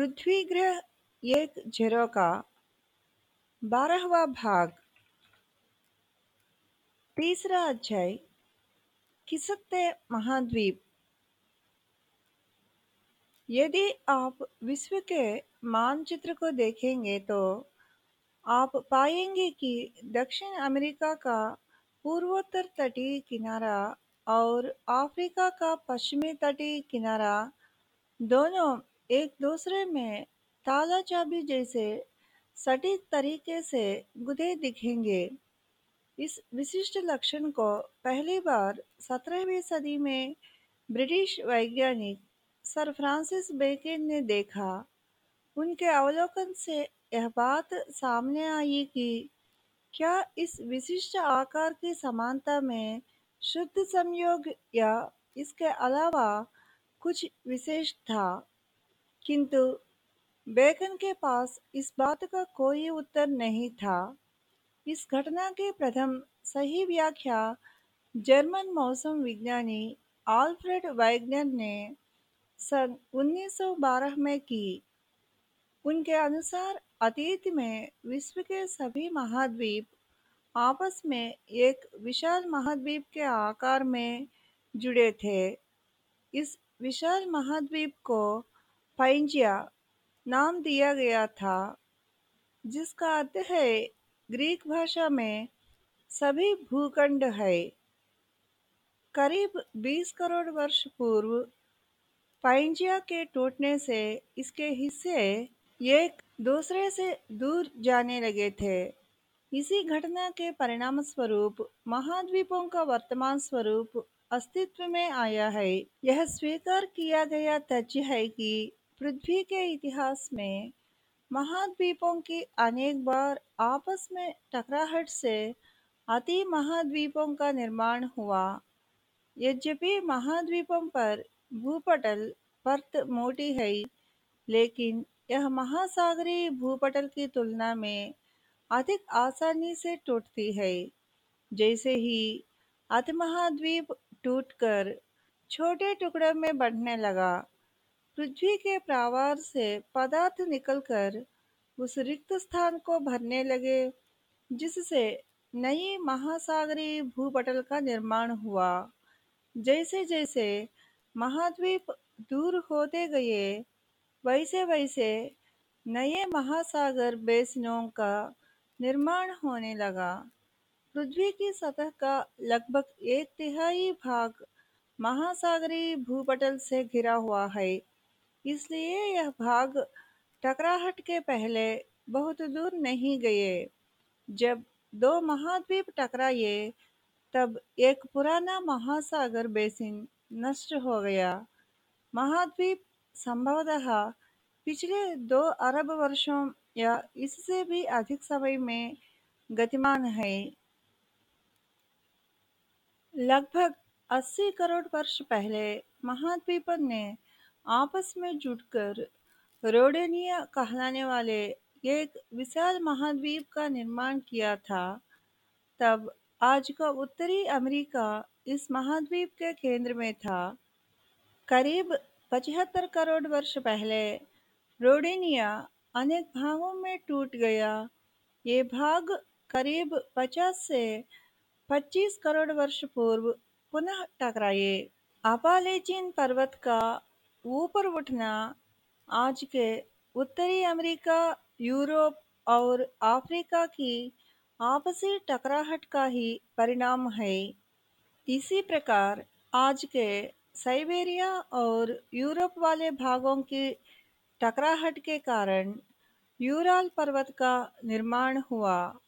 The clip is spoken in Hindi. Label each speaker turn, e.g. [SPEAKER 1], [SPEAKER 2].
[SPEAKER 1] पृथ्वी ग्रह एक झरोका बारहवा भाग। तीसरा अध्याय खिसकते महाद्वीप? यदि आप विश्व के मानचित्र को देखेंगे तो आप पाएँगे कि दक्षिण अमेरिका का पूर्वोत्तर तटीय किनारा और अफ्रीका का पश्चिमी तटीय किनारा दोनों एक दूसरे में ताला चाबी जैसे सटीक तरीके से गुदे दिखेंगे। इस विशिष्ट लक्षण को पहली बार सत्रहवीं सदी में ब्रिटिश वैज्ञानिक सर फ्रांसिस बेकेन ने देखा। उनके अवलोकन से यह बात सामने आई कि क्या इस विशिष्ट आकार की समानता में शुद्ध संयोग या इसके अलावा कुछ विशेष था? किंतु बेकन के पास इस बात का कोई उत्तर नहीं था। इस घटना की प्रथम सही व्याख्या जर्मन मौसम विज्ञानी आल्फ्रेड वैगनर ने सन 1912 में की। उनके अनुसार अतीत में विश्व के सभी महाद्वीप आपस में एक विशाल महाद्वीप के आकार में जुड़े थे। इस विशाल महाद्वीप को पैंजिया नाम दिया गया था, जिसका अर्थ है, ग्रीक भाषा में सभी भूखंड है। करीब 20 करोड़ वर्ष पूर्व पैंजिया के टूटने से इसके हिस्से एक दूसरे से दूर जाने लगे थे। इसी घटना के परिणाम स्वरूप महाद्वीपों का वर्तमान स्वरूप अस्तित्व में आया है। यह स्वीकार किया गया तथ्य है कि पृथ्वी के इतिहास में महाद्वीपों की अनेक बार आपस में टकराहट से अति महाद्वीपों का निर्माण हुआ। यद्यपि महाद्वीपों पर भूपटल परत मोटी है, लेकिन यह महासागरीय भूपटल की तुलना में अधिक आसानी से टूटती है। जैसे ही अतिमहाद्वीप टूटकर छोटे टुकड़ों में बढ़ने लगा पृथ्वी के प्रावार से पदार्थ निकलकर उस रिक्त स्थान को भरने लगे, जिससे नई महासागरीय भूपटल का निर्माण हुआ। जैसे जैसे महाद्वीप दूर होते गए वैसे वैसे नए महासागर बेसिनों का निर्माण होने लगा। पृथ्वी की सतह का लगभग एक तिहाई भाग महासागरीय भूपटल से घिरा हुआ है। इसलिए यह भाग टकराहट के पहले बहुत दूर नहीं गए। जब दो महाद्वीप टकराए, तब एक पुराना महासागर बेसिन नष्ट हो गया। महाद्वीप संभवतः पिछले दो अरब वर्षों या इससे भी अधिक समय में गतिमान है। लगभग 80 करोड़ वर्ष पहले महाद्वीप ने आपस में जुटकर रोडेनिया कहलाने वाले एक विशाल महाद्वीप का निर्माण किया था। तब आज का उत्तरी अमेरिका इस महाद्वीप के केंद्र में था। करीब पचहत्तर करोड़ वर्ष पहले रोडेनिया अनेक भागों में टूट गया। ये भाग करीब 50 से 25 करोड़ वर्ष पूर्व पुनः टकराए। अपालेचिन पर्वत का ऊपर उठना, आज के उत्तरी अमेरिका, यूरोप और अफ्रीका की आपसी टकराहट का ही परिणाम है। इसी प्रकार, आज के साइबेरिया और यूरोप वाले भागों की टकराहट के कारण यूराल पर्वत का निर्माण हुआ।